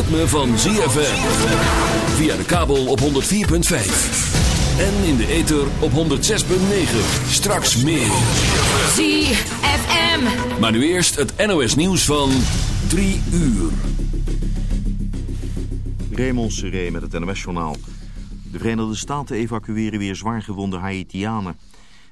ritme van ZFM. Via de kabel op 104.5. En in de ether op 106.9. Straks meer. ZFM. Maar nu eerst het NOS nieuws van 3 uur. Raymond Seré met het NOS-journaal. De Verenigde Staten evacueren weer zwaargewonde Haitianen.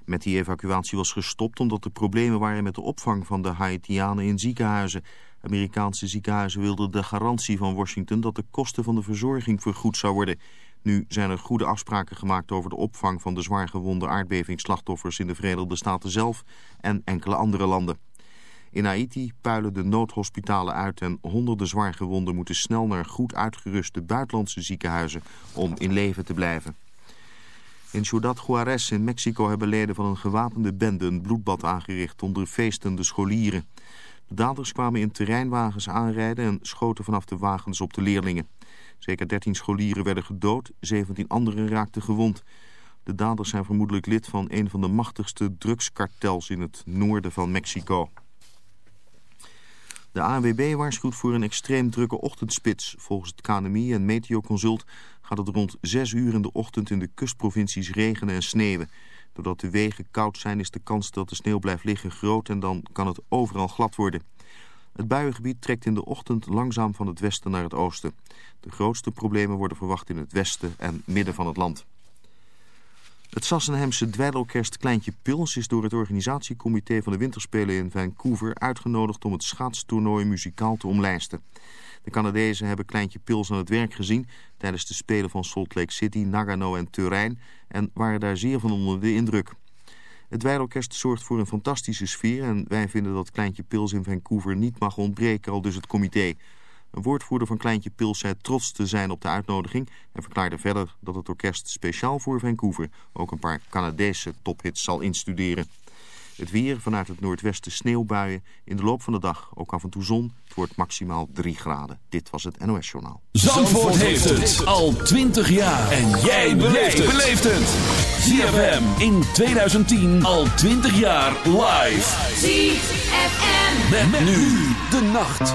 Met die evacuatie was gestopt omdat er problemen waren met de opvang van de Haitianen in ziekenhuizen. Amerikaanse ziekenhuizen wilden de garantie van Washington dat de kosten van de verzorging vergoed zou worden. Nu zijn er goede afspraken gemaakt over de opvang van de zwaargewonde aardbevingsslachtoffers in de Verenigde Staten zelf en enkele andere landen. In Haiti puilen de noodhospitalen uit en honderden zwaargewonden moeten snel naar goed uitgeruste buitenlandse ziekenhuizen om in leven te blijven. In Ciudad Juarez in Mexico hebben leden van een gewapende bende een bloedbad aangericht onder feestende scholieren. De daders kwamen in terreinwagens aanrijden en schoten vanaf de wagens op de leerlingen. Zeker 13 scholieren werden gedood, 17 anderen raakten gewond. De daders zijn vermoedelijk lid van een van de machtigste drugskartels in het noorden van Mexico. De ANWB waarschuwt voor een extreem drukke ochtendspits. Volgens het KNMI en Meteoconsult gaat het rond 6 uur in de ochtend in de kustprovincies regenen en sneeuwen. Doordat de wegen koud zijn is de kans dat de sneeuw blijft liggen groot en dan kan het overal glad worden. Het buiengebied trekt in de ochtend langzaam van het westen naar het oosten. De grootste problemen worden verwacht in het westen en midden van het land. Het Sassenhemse dweilorkest Kleintje Pils is door het organisatiecomité van de Winterspelen in Vancouver uitgenodigd om het schaatstoernooi muzikaal te omlijsten. De Canadezen hebben Kleintje Pils aan het werk gezien tijdens de Spelen van Salt Lake City, Nagano en Turijn en waren daar zeer van onder de indruk. Het dweilorkest zorgt voor een fantastische sfeer en wij vinden dat Kleintje Pils in Vancouver niet mag ontbreken, al dus het comité. Een woordvoerder van Kleintje Pils zei trots te zijn op de uitnodiging en verklaarde verder dat het orkest speciaal voor Vancouver ook een paar Canadese tophits zal instuderen. Het weer vanuit het noordwesten sneeuwbuien. In de loop van de dag ook af en toe zon. Het wordt maximaal 3 graden. Dit was het NOS Journaal. Zandvoort heeft het al 20 jaar. En jij beleeft het. ZFM in 2010 al 20 jaar live. ZFM. Met, nu de nacht.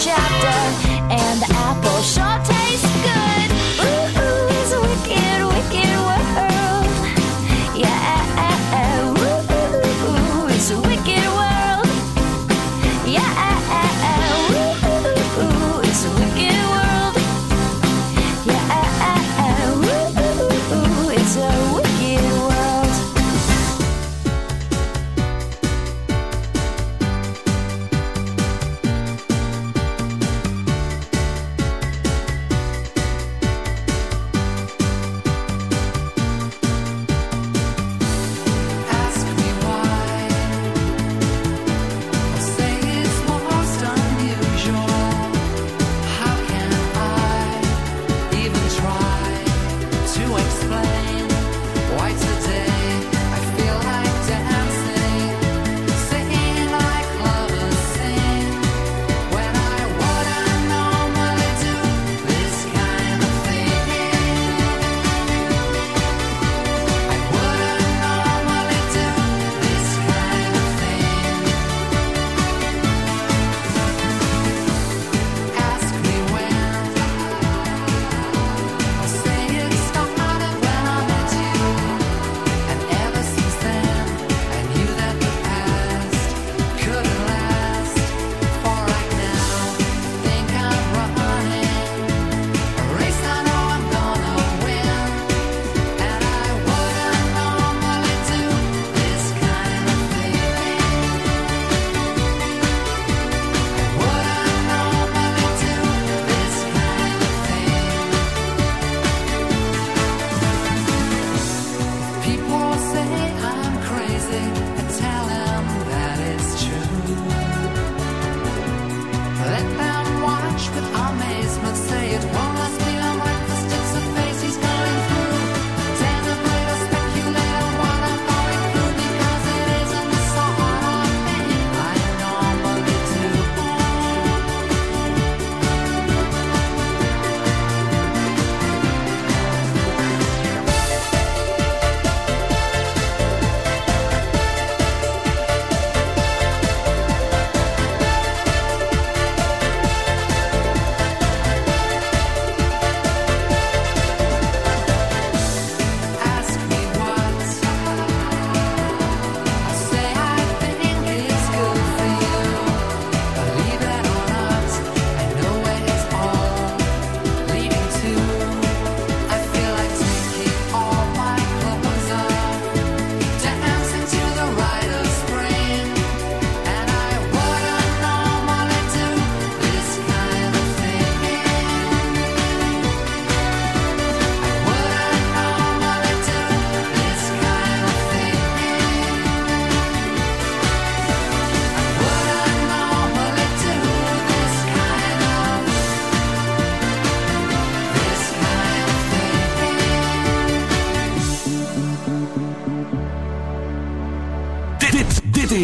Chapter,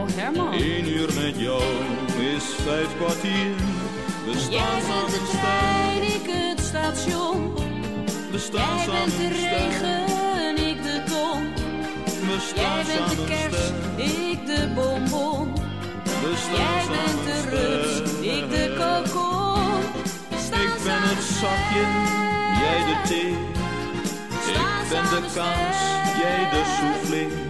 Oh Herman. Eén uur met jou is vijf kwartier. We staan Jij bent de trein, ik het station. we staan Jij bent de regen, ik de ton. We Jij bent de samen kers, sterk. ik de bonbon. We staan Jij bent de rups, ik de kokon. Ik ben het zakje, jij de thee. Ik ben de sterk. jij de soufflé.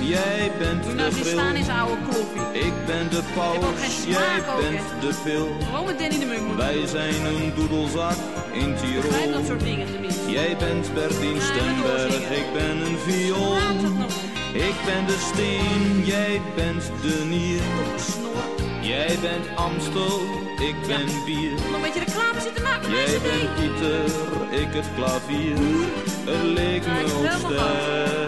jij bent de nou zien staan grill. is oude kloppie. Ik ben de paus, jij bent de pil. Gewoon met Danny de Munk Wij zijn een doedelzak in Ik begrijp dat Tirol. soort dingen tenminste. Jij bent Bertien Ja, Stemberg, ik ben een viool. Ik ben de steen, jij bent de nier. Jij bent Amstel, ik ben bier. Nog een beetje reclame zitten maken Jij bent Pieter, ik het klavier. Het leek Ja, me ik ook sterk.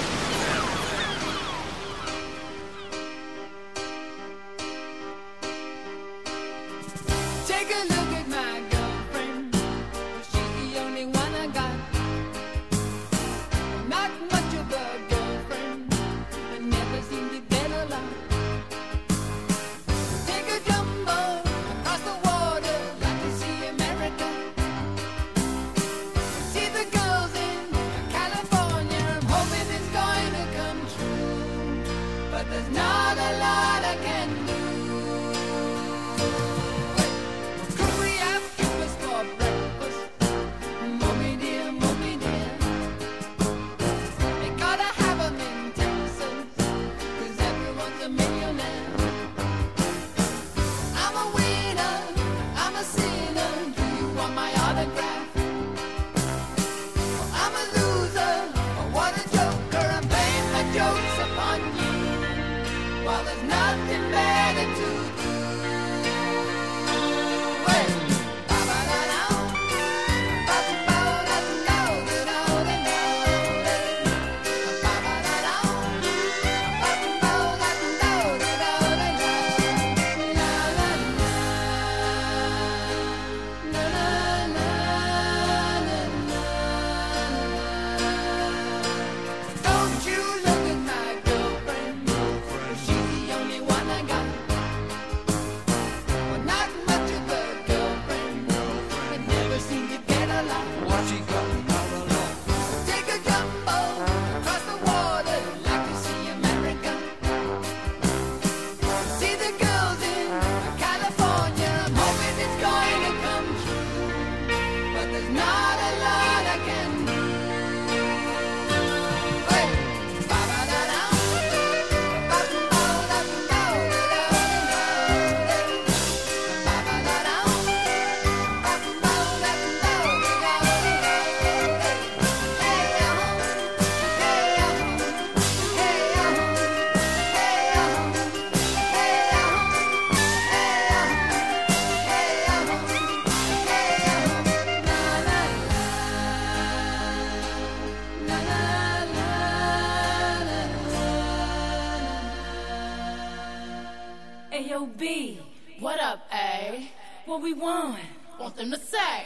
B. What up, A? What we want? Want them to say.